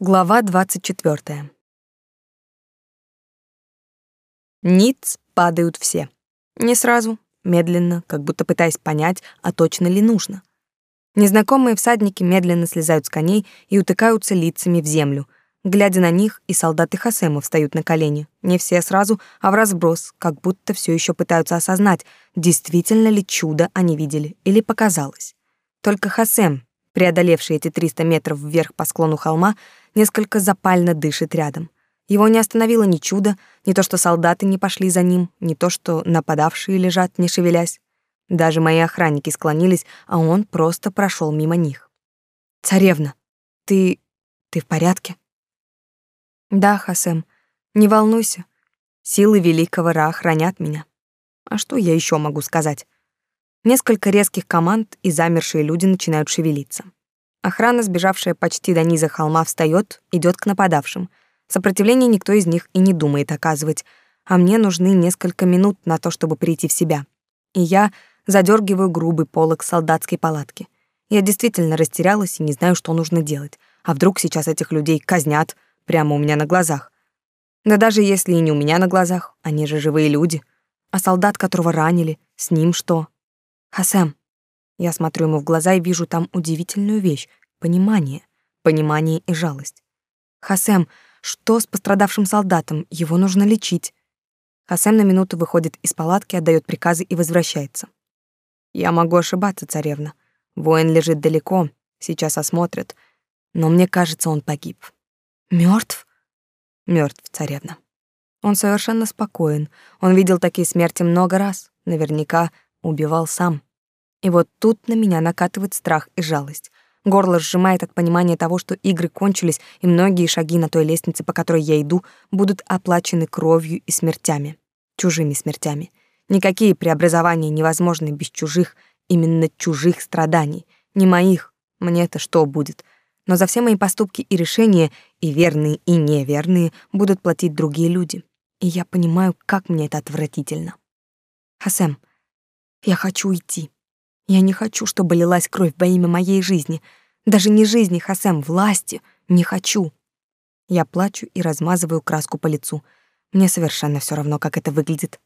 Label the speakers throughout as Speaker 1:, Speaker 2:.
Speaker 1: Глава 24. Ниц падают все. Не сразу, медленно, как будто пытаясь понять, а точно ли нужно. Незнакомые всадники медленно слезают с коней и утыкаются лицами в землю. Глядя на них, и солдаты Хасема встают на колени. Не все сразу, а в разброс, как будто все еще пытаются осознать, действительно ли чудо они видели или показалось. Только Хасем, преодолевший эти 300 метров вверх по склону холма, несколько запально дышит рядом. Его не остановило ни чудо, ни то, что солдаты не пошли за ним, ни то, что нападавшие лежат, не шевелясь. Даже мои охранники склонились, а он просто прошел мимо них. «Царевна, ты... ты в порядке?» «Да, Хасем, не волнуйся. Силы великого Ра хранят меня. А что я еще могу сказать?» Несколько резких команд, и замершие люди начинают шевелиться. Охрана, сбежавшая почти до низа холма, встает, идет к нападавшим. Сопротивления никто из них и не думает оказывать, а мне нужны несколько минут на то, чтобы прийти в себя. И я задергиваю грубый полог солдатской палатки. Я действительно растерялась и не знаю, что нужно делать. А вдруг сейчас этих людей казнят прямо у меня на глазах? Да даже если и не у меня на глазах, они же живые люди. А солдат, которого ранили, с ним что? Хасем, я смотрю ему в глаза и вижу там удивительную вещь — понимание. Понимание и жалость. «Хасем, что с пострадавшим солдатом? Его нужно лечить». Хасем на минуту выходит из палатки, отдает приказы и возвращается. «Я могу ошибаться, царевна. Воин лежит далеко, сейчас осмотрят. Но мне кажется, он погиб». Мертв? Мертв, царевна. Он совершенно спокоен. Он видел такие смерти много раз. Наверняка убивал сам. И вот тут на меня накатывает страх и жалость. Горло сжимает от понимания того, что игры кончились, и многие шаги на той лестнице, по которой я иду, будут оплачены кровью и смертями. Чужими смертями. Никакие преобразования невозможны без чужих, именно чужих страданий. Не моих. Мне-то что будет? Но за все мои поступки и решения, и верные, и неверные, будут платить другие люди. И я понимаю, как мне это отвратительно. Хасем, я хочу идти. Я не хочу, чтобы лилась кровь во имя моей жизни. Даже не жизни, Хасем, власти. Не хочу. Я плачу и размазываю краску по лицу. Мне совершенно все равно, как это выглядит.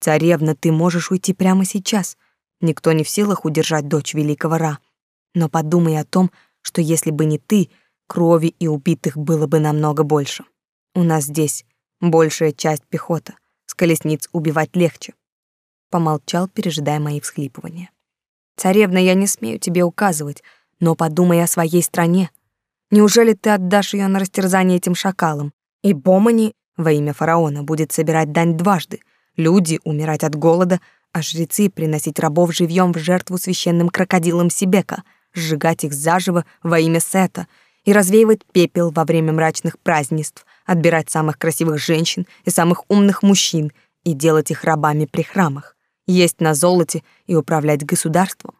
Speaker 1: Царевна, ты можешь уйти прямо сейчас. Никто не в силах удержать дочь великого Ра. Но подумай о том, что если бы не ты, крови и убитых было бы намного больше. У нас здесь большая часть пехота. С колесниц убивать легче. Помолчал, пережидая мои всхлипывания. Царевна, я не смею тебе указывать, но подумай о своей стране. Неужели ты отдашь ее на растерзание этим шакалам? И Бомани во имя фараона будет собирать дань дважды, люди умирать от голода, а жрецы приносить рабов живьем в жертву священным крокодилам Сибека, сжигать их заживо во имя Сета и развеивать пепел во время мрачных празднеств, отбирать самых красивых женщин и самых умных мужчин и делать их рабами при храмах есть на золоте и управлять государством.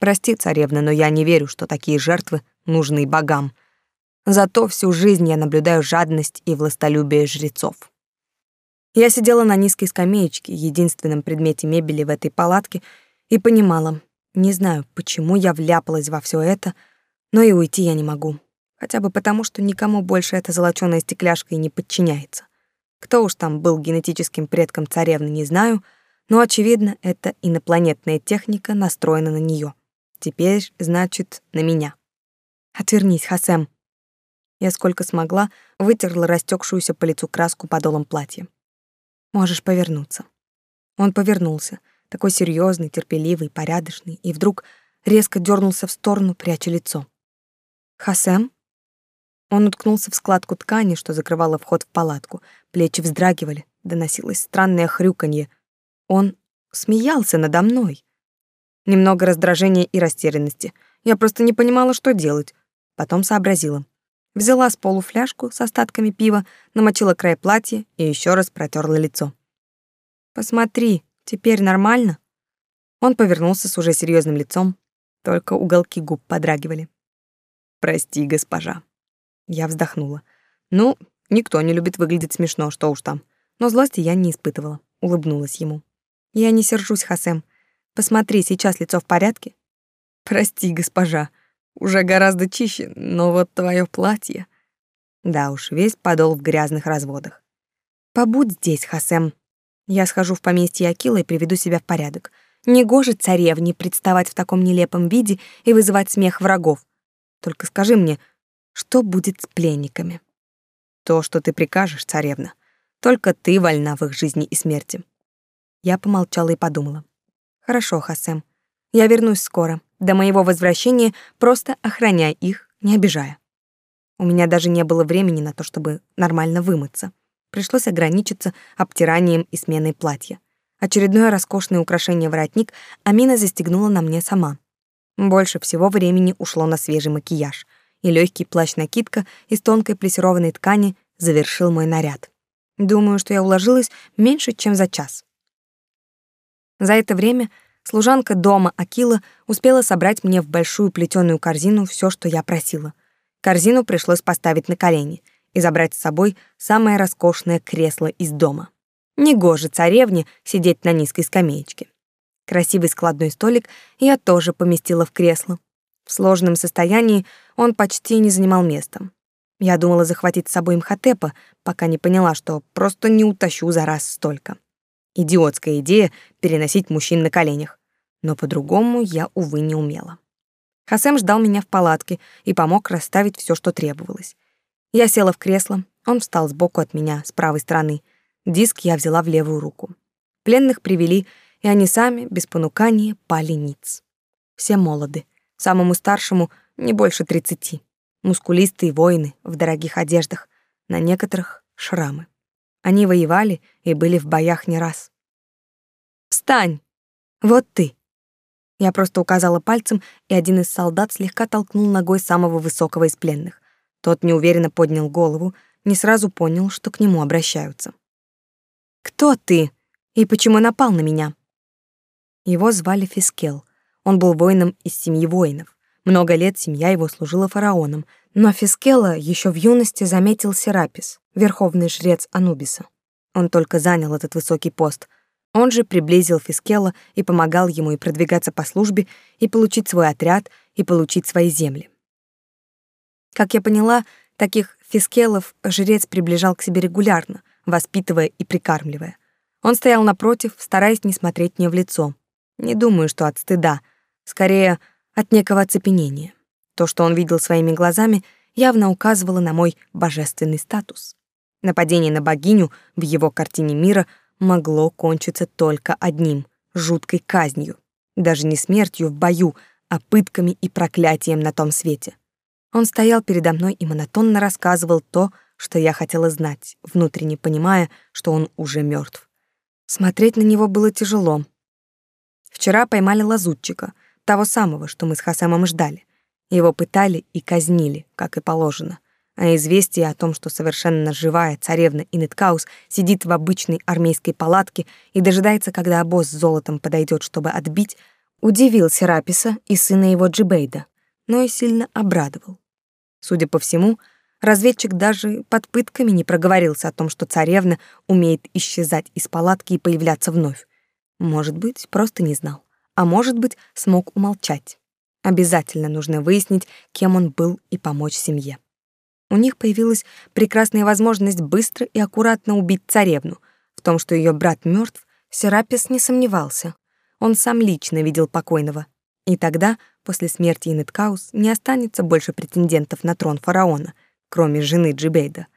Speaker 1: Прости, царевна, но я не верю, что такие жертвы нужны богам. Зато всю жизнь я наблюдаю жадность и властолюбие жрецов. Я сидела на низкой скамеечке, единственном предмете мебели в этой палатке, и понимала, не знаю, почему я вляпалась во все это, но и уйти я не могу. Хотя бы потому, что никому больше эта золочёная стекляшка и не подчиняется. Кто уж там был генетическим предком царевны, не знаю — но, очевидно, эта инопланетная техника настроена на нее. Теперь, значит, на меня. Отвернись, Хасем. Я сколько смогла вытерла растекшуюся по лицу краску подолом платья. Можешь повернуться. Он повернулся, такой серьезный, терпеливый, порядочный, и вдруг резко дернулся в сторону, пряча лицо. Хасем? Он уткнулся в складку ткани, что закрывала вход в палатку. Плечи вздрагивали, доносилось странное хрюканье, он смеялся надо мной. Немного раздражения и растерянности. Я просто не понимала, что делать. Потом сообразила. Взяла с полу фляжку с остатками пива, намочила край платья и еще раз протерла лицо. «Посмотри, теперь нормально?» Он повернулся с уже серьезным лицом, только уголки губ подрагивали. «Прости, госпожа». Я вздохнула. «Ну, никто не любит выглядеть смешно, что уж там». Но злости я не испытывала, улыбнулась ему. Я не сержусь, Хасем. Посмотри, сейчас лицо в порядке? Прости, госпожа. Уже гораздо чище, но вот твое платье. Да уж, весь подол в грязных разводах. Побудь здесь, Хасем. Я схожу в поместье Акила и приведу себя в порядок. Негоже царевне представать в таком нелепом виде и вызывать смех врагов. Только скажи мне, что будет с пленниками? То, что ты прикажешь, царевна. Только ты вольна в их жизни и смерти. Я помолчала и подумала. Хорошо, Хасем. Я вернусь скоро. До моего возвращения просто охраняй их, не обижая. У меня даже не было времени на то, чтобы нормально вымыться. Пришлось ограничиться обтиранием и сменой платья. Очередное роскошное украшение воротник Амина застегнула на мне сама. Больше всего времени ушло на свежий макияж, и легкий плащ-накидка из тонкой плессированной ткани завершил мой наряд. Думаю, что я уложилась меньше, чем за час. За это время служанка дома Акила успела собрать мне в большую плетеную корзину все, что я просила. Корзину пришлось поставить на колени и забрать с собой самое роскошное кресло из дома. Негоже царевне сидеть на низкой скамеечке. Красивый складной столик я тоже поместила в кресло. В сложном состоянии он почти не занимал места. Я думала захватить с собой Мхотепа, пока не поняла, что просто не утащу за раз столько. Идиотская идея переносить мужчин на коленях. Но по-другому я, увы, не умела. Хасем ждал меня в палатке и помог расставить все, что требовалось. Я села в кресло, он встал сбоку от меня, с правой стороны. Диск я взяла в левую руку. Пленных привели, и они сами, без понукания, пали ниц. Все молоды. Самому старшему не больше тридцати. Мускулистые воины в дорогих одеждах, на некоторых — шрамы. Они воевали и были в боях не раз. «Встань! Вот ты!» Я просто указала пальцем, и один из солдат слегка толкнул ногой самого высокого из пленных. Тот неуверенно поднял голову, не сразу понял, что к нему обращаются. «Кто ты? И почему напал на меня?» Его звали Фискел. Он был воином из семьи воинов. Много лет семья его служила фараоном, но Фискела еще в юности заметил Серапис, верховный жрец Анубиса. Он только занял этот высокий пост. Он же приблизил Фискела и помогал ему и продвигаться по службе, и получить свой отряд, и получить свои земли. Как я поняла, таких фискелов жрец приближал к себе регулярно, воспитывая и прикармливая. Он стоял напротив, стараясь не смотреть мне в лицо. Не думаю, что от стыда, скорее от некого оцепенения. То, что он видел своими глазами, явно указывало на мой божественный статус. Нападение на богиню в его картине мира могло кончиться только одним — жуткой казнью. Даже не смертью в бою, а пытками и проклятием на том свете. Он стоял передо мной и монотонно рассказывал то, что я хотела знать, внутренне понимая, что он уже мертв. Смотреть на него было тяжело. Вчера поймали лазутчика, того самого, что мы с Хасамом ждали. Его пытали и казнили, как и положено. А известие о том, что совершенно живая царевна Инеткаус сидит в обычной армейской палатке и дожидается, когда обоз с золотом подойдет, чтобы отбить, удивил Сераписа и сына его Джибейда, но и сильно обрадовал. Судя по всему, разведчик даже под пытками не проговорился о том, что царевна умеет исчезать из палатки и появляться вновь. Может быть, просто не знал, а может быть, смог умолчать. Обязательно нужно выяснить, кем он был и помочь семье. У них появилась прекрасная возможность быстро и аккуратно убить царевну. В том, что ее брат мертв, Серапис не сомневался. Он сам лично видел покойного. И тогда После смерти Инеткаус не останется больше претендентов на трон фараона, кроме жены Джибейда.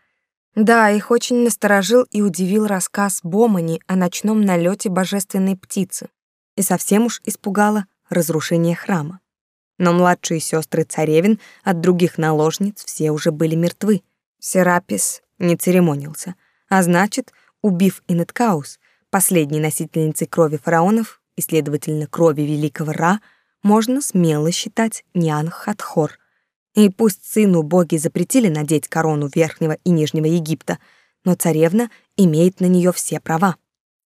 Speaker 1: Да, их очень насторожил и удивил рассказ Бомани о ночном налете божественной птицы. И совсем уж испугало разрушение храма. Но младшие сестры царевин от других наложниц все уже были мертвы. Серапис не церемонился, а значит, убив Инеткаус, последней носительницей крови фараонов и, следовательно, крови великого Ра, можно смело считать Нянг-Хатхор. И пусть сыну боги запретили надеть корону Верхнего и Нижнего Египта, но царевна имеет на нее все права.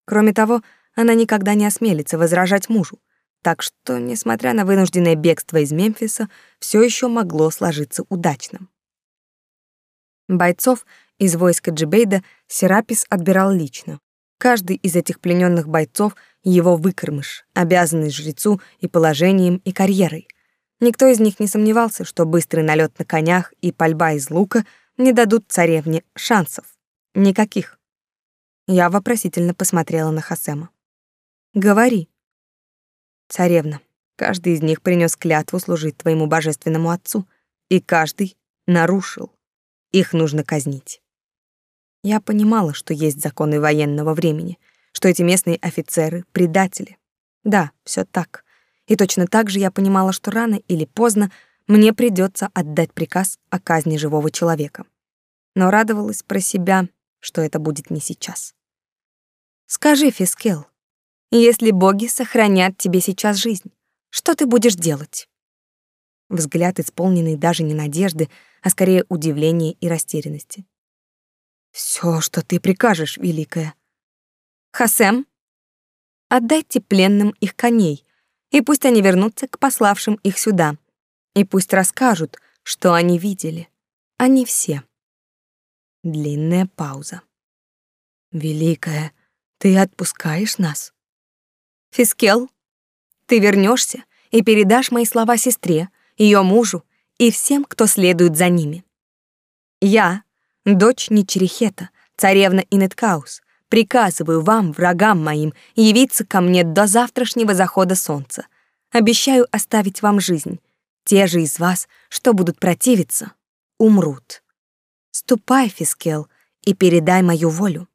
Speaker 1: Кроме того, она никогда не осмелится возражать мужу. Так что, несмотря на вынужденное бегство из Мемфиса, все еще могло сложиться удачным. Бойцов из войска Джибейда Серапис отбирал лично. Каждый из этих плененных бойцов — его выкормыш, обязанный жрецу и положением, и карьерой. Никто из них не сомневался, что быстрый налет на конях и пальба из лука не дадут царевне шансов. Никаких. Я вопросительно посмотрела на Хасема. Говори. Царевна, каждый из них принес клятву служить твоему божественному отцу, и каждый нарушил. Их нужно казнить. Я понимала, что есть законы военного времени, что эти местные офицеры — предатели. Да, все так. И точно так же я понимала, что рано или поздно мне придется отдать приказ о казни живого человека. Но радовалась про себя, что это будет не сейчас. Скажи, Фискел, если боги сохранят тебе сейчас жизнь, что ты будешь делать? Взгляд, исполненный даже не надежды, а скорее удивления и растерянности. Все, что ты прикажешь, великая. Хасем, отдайте пленным их коней, и пусть они вернутся к пославшим их сюда, и пусть расскажут, что они видели. Они все. Длинная пауза. Великая, ты отпускаешь нас? Фискел, ты вернешься и передашь мои слова сестре, ее мужу и всем, кто следует за ними. Я, дочь Ничерихета, царевна Инеткаус, приказываю вам, врагам моим, явиться ко мне до завтрашнего захода солнца. Обещаю оставить вам жизнь. Те же из вас, что будут противиться, умрут. Ступай, Фискел, и передай мою волю.